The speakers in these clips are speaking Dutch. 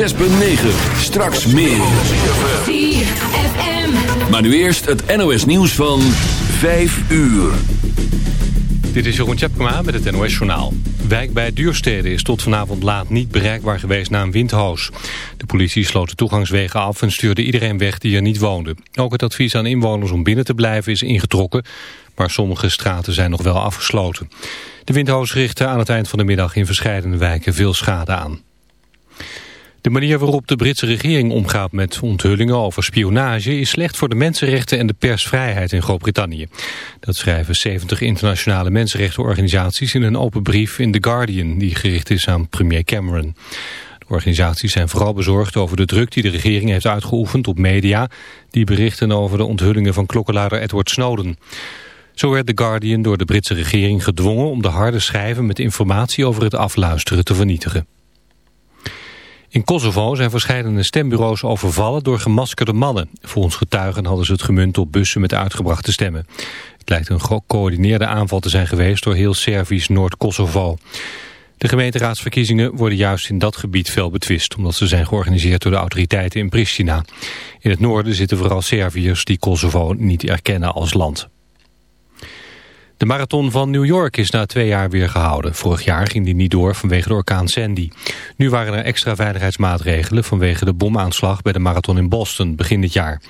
106.9. Straks meer. Maar nu eerst het NOS nieuws van 5 uur. Dit is Jeroen Tjepkema met het NOS Journaal. Wijk bij Duurstede is tot vanavond laat niet bereikbaar geweest na een windhoos. De politie sloot de toegangswegen af en stuurde iedereen weg die er niet woonde. Ook het advies aan inwoners om binnen te blijven is ingetrokken... maar sommige straten zijn nog wel afgesloten. De windhoos richtte aan het eind van de middag in verschillende wijken veel schade aan. De manier waarop de Britse regering omgaat met onthullingen over spionage is slecht voor de mensenrechten en de persvrijheid in Groot-Brittannië. Dat schrijven 70 internationale mensenrechtenorganisaties in een open brief in The Guardian die gericht is aan premier Cameron. De organisaties zijn vooral bezorgd over de druk die de regering heeft uitgeoefend op media die berichten over de onthullingen van klokkenluider Edward Snowden. Zo werd The Guardian door de Britse regering gedwongen om de harde schijven met informatie over het afluisteren te vernietigen. In Kosovo zijn verschillende stembureaus overvallen door gemaskerde mannen. Volgens getuigen hadden ze het gemunt op bussen met uitgebrachte stemmen. Het lijkt een gecoördineerde aanval te zijn geweest door heel Servisch Noord-Kosovo. De gemeenteraadsverkiezingen worden juist in dat gebied fel betwist... omdat ze zijn georganiseerd door de autoriteiten in Pristina. In het noorden zitten vooral Serviërs die Kosovo niet erkennen als land. De marathon van New York is na twee jaar weer gehouden. Vorig jaar ging die niet door vanwege de orkaan Sandy. Nu waren er extra veiligheidsmaatregelen vanwege de bomaanslag bij de marathon in Boston begin dit jaar.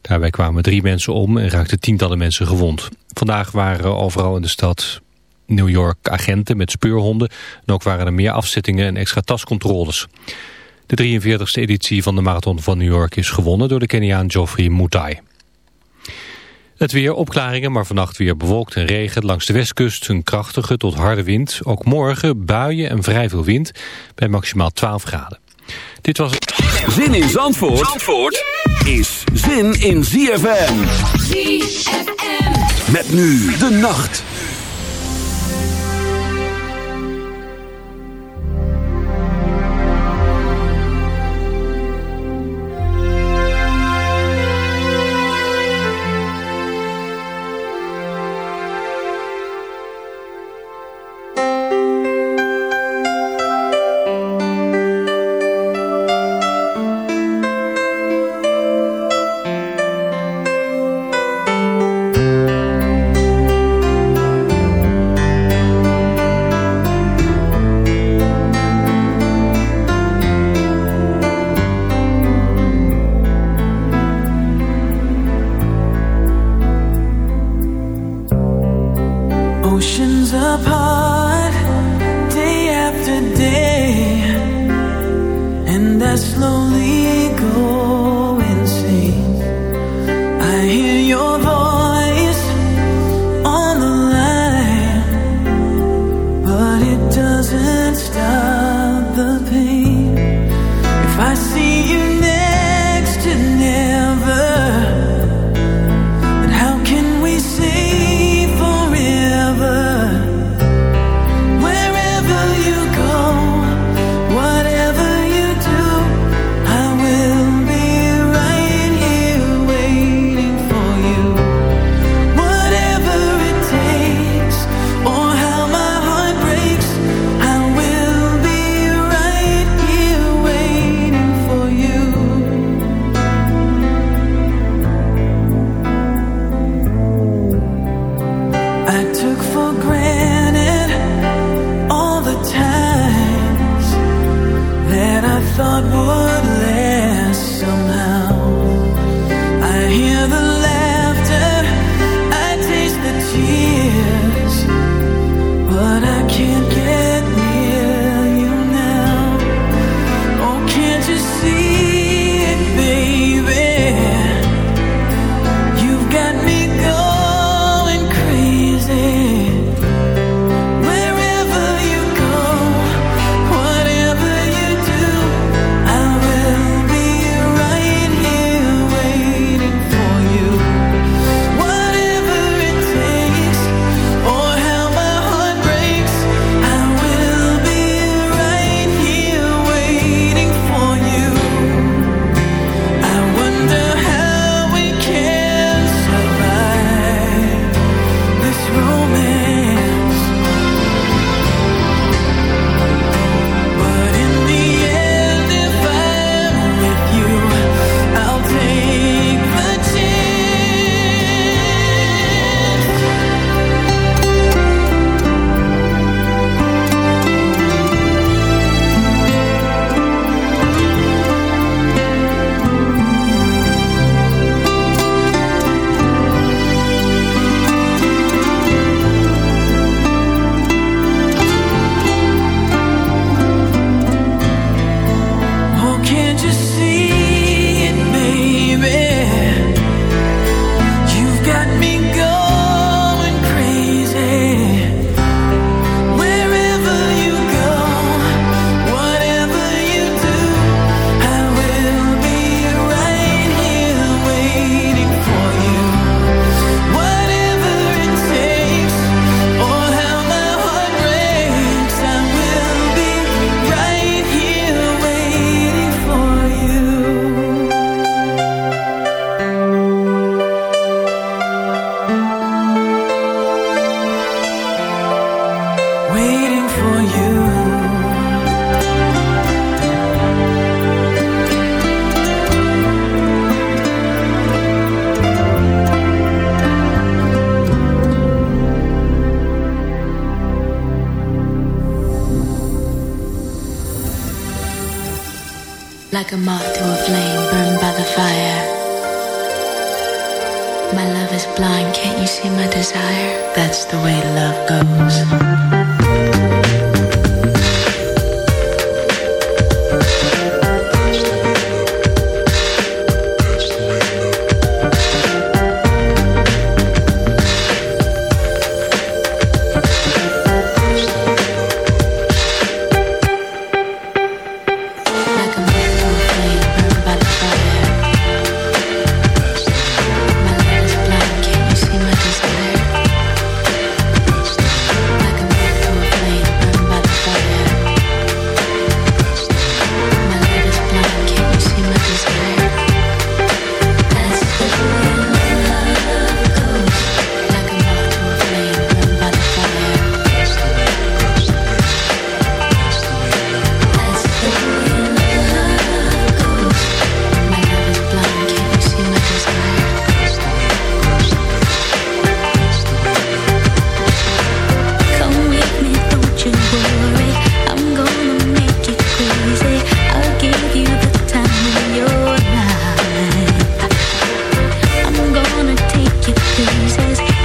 Daarbij kwamen drie mensen om en raakten tientallen mensen gewond. Vandaag waren er overal in de stad New York agenten met speurhonden en ook waren er meer afzettingen en extra tascontroles. De 43e editie van de marathon van New York is gewonnen door de Keniaan Geoffrey Mutai. Het weer opklaringen, maar vannacht weer bewolkt en regen. Langs de westkust een krachtige tot harde wind. Ook morgen buien en vrij veel wind bij maximaal 12 graden. Dit was het. Zin in Zandvoort, Zandvoort is zin in ZFM. ZFM. Met nu de nacht.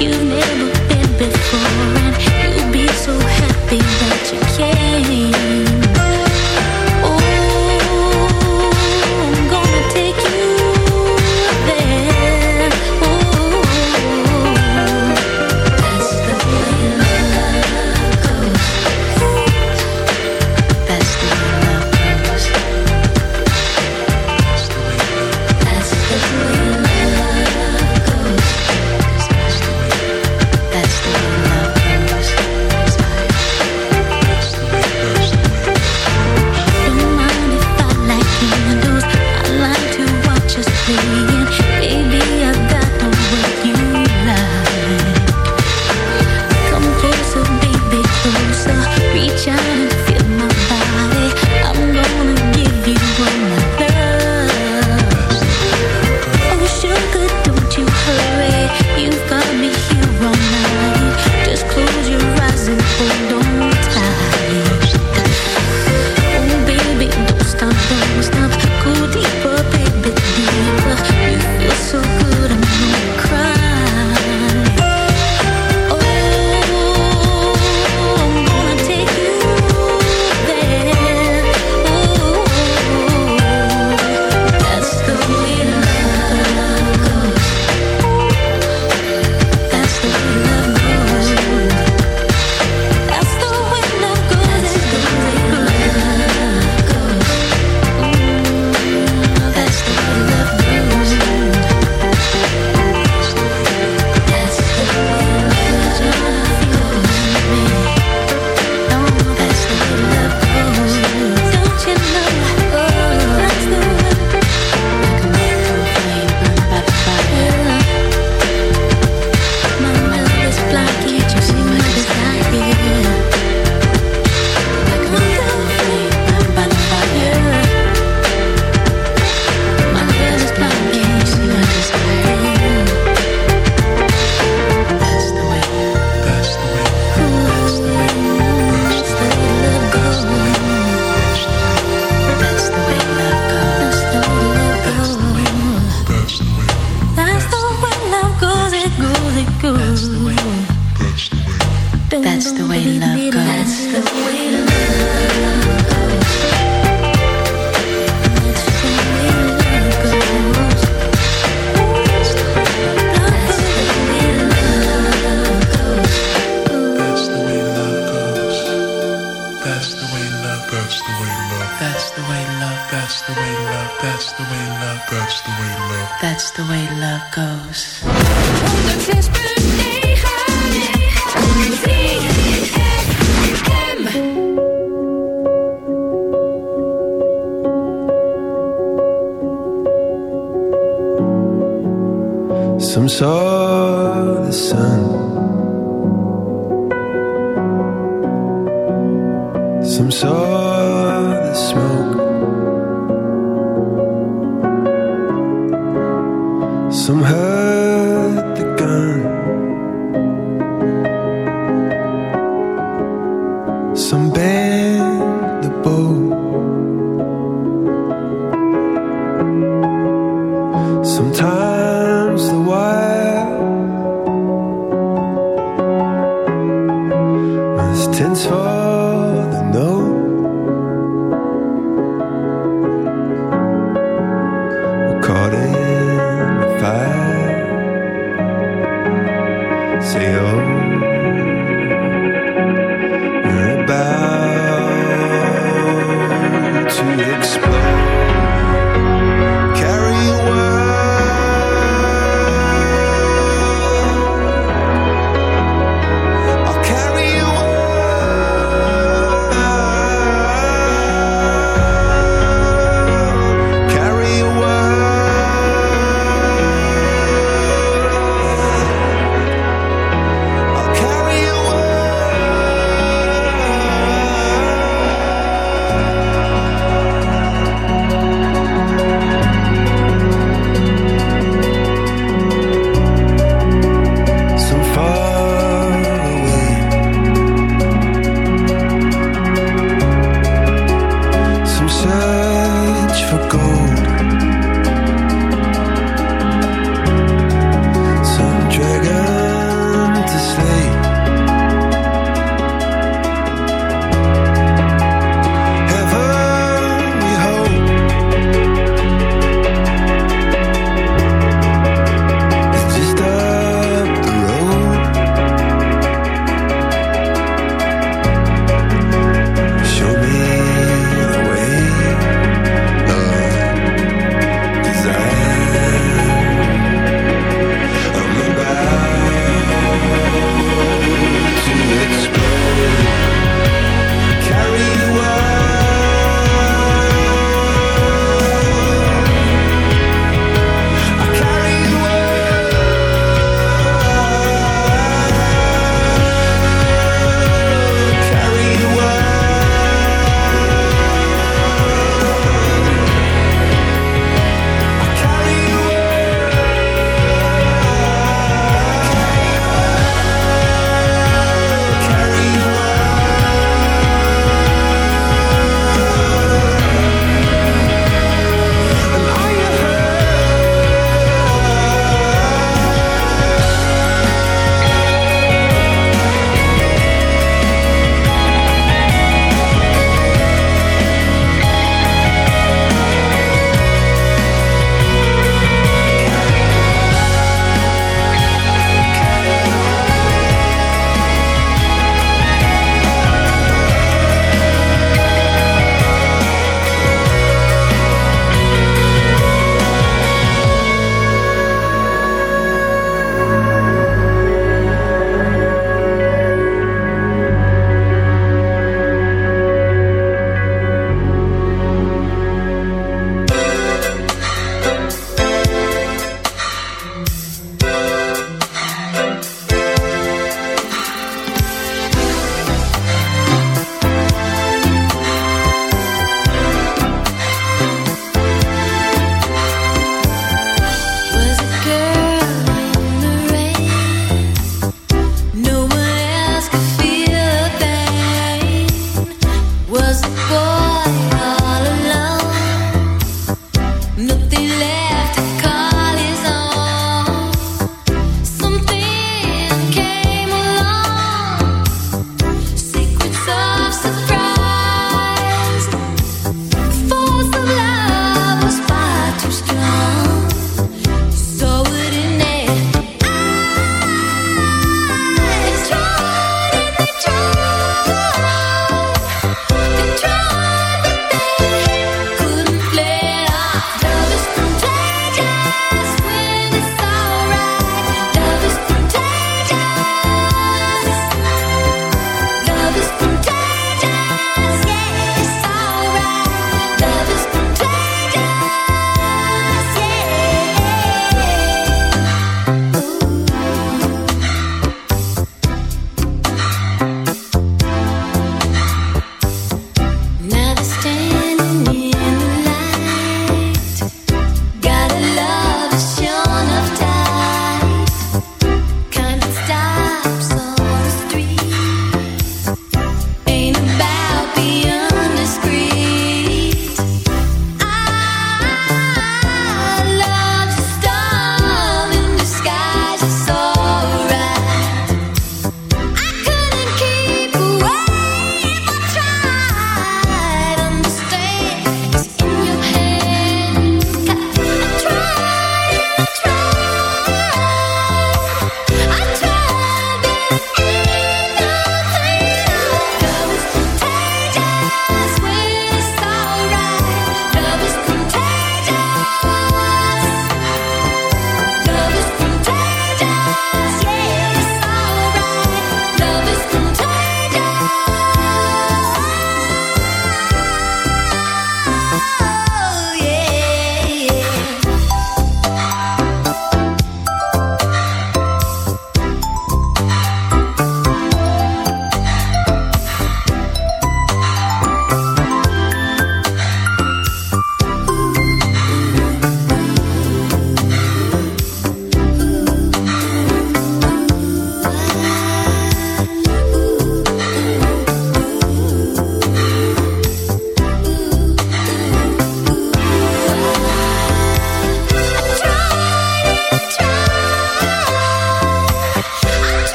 You've never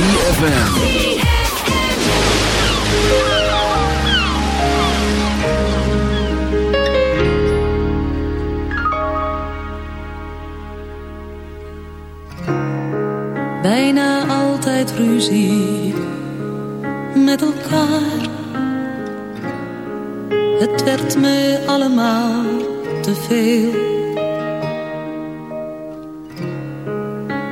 ZFM. Bijna altijd ruzie met elkaar. Het werd me allemaal te veel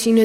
Christina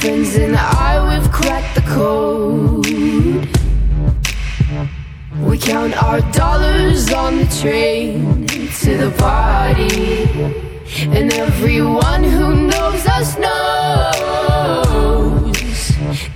friends and I, we've cracked the code. We count our dollars on the train to the party, and everyone who knows us knows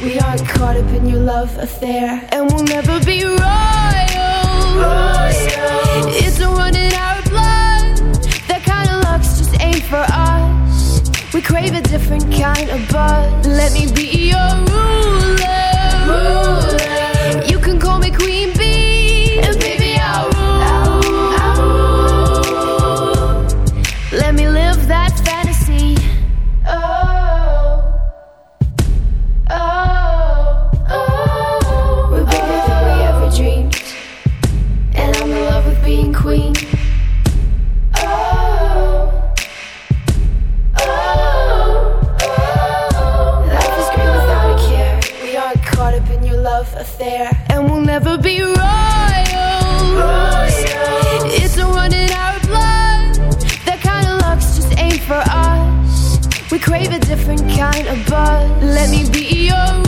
We aren't caught up in your love affair, and we'll never be royals. It's a run in our blood. That kind of luck's just ain't for us. We crave a different kind of buzz. Let me be your ruler. You can call me Queen Bee, and baby I'll rule. Let me live that fantasy. Oh. there, and we'll never be royal. royals. It's a in our blood. That kind of luck's just ain't for us. We crave a different kind of buzz. Let me be your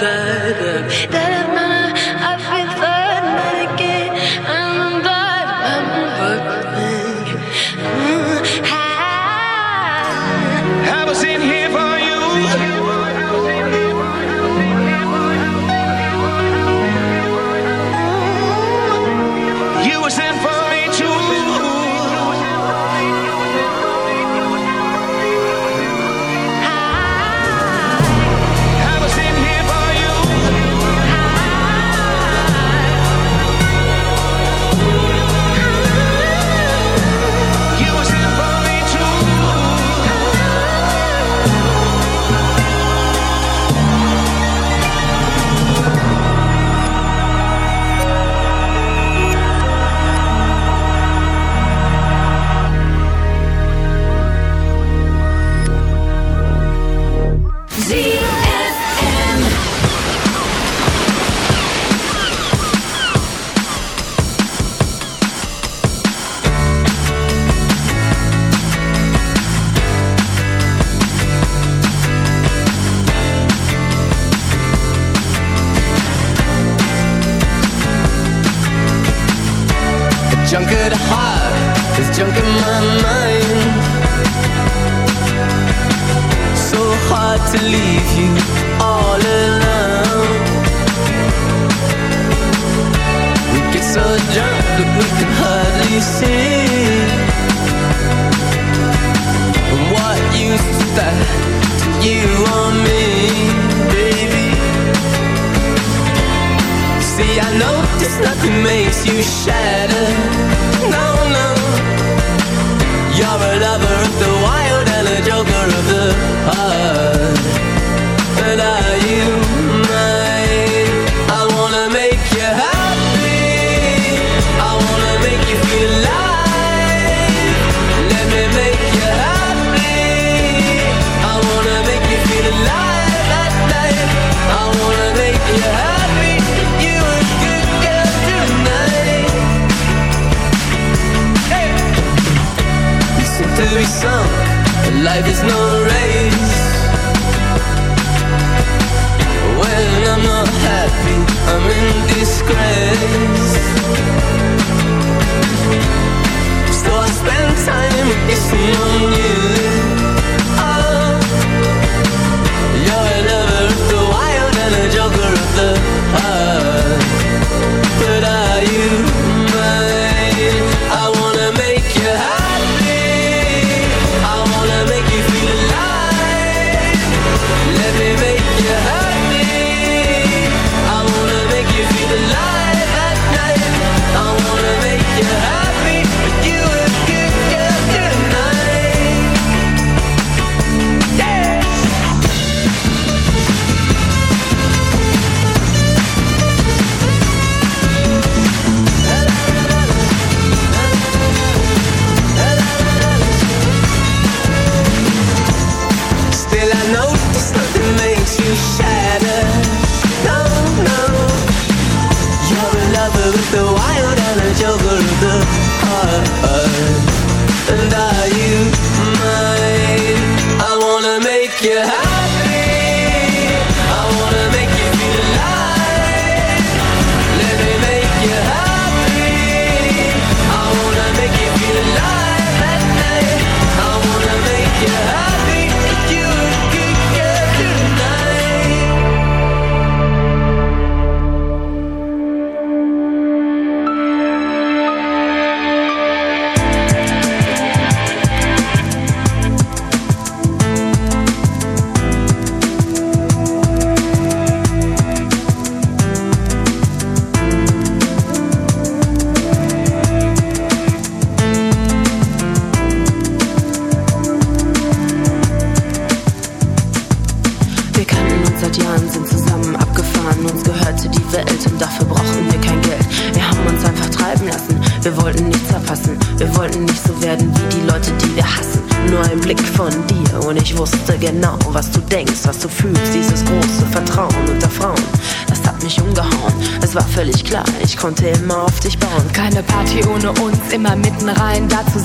da da da da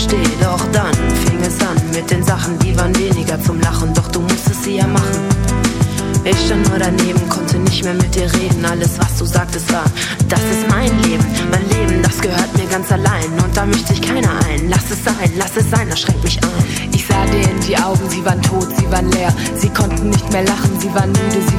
Verstehe. Doch dann fing es an mit den Sachen, die waren weniger zum Lachen. Doch du musstest sie ja machen. Ich stand nur daneben, konnte nicht mehr mit dir reden. Alles, was du sagtest, war, das ist mein Leben. Mein Leben, das gehört mir ganz allein. Und da mischt sich keiner ein. Lass es sein, lass es sein, das schränkt mich ein. Ich sah dir in die Augen, sie waren tot, sie waren leer. Sie konnten nicht mehr lachen, sie waren müde,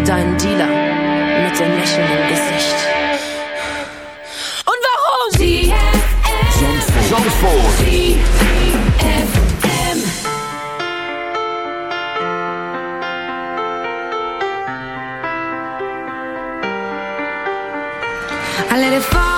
für deinen Dealer mit dem Lächeln im Gesicht. Und warum? Sie I let it fall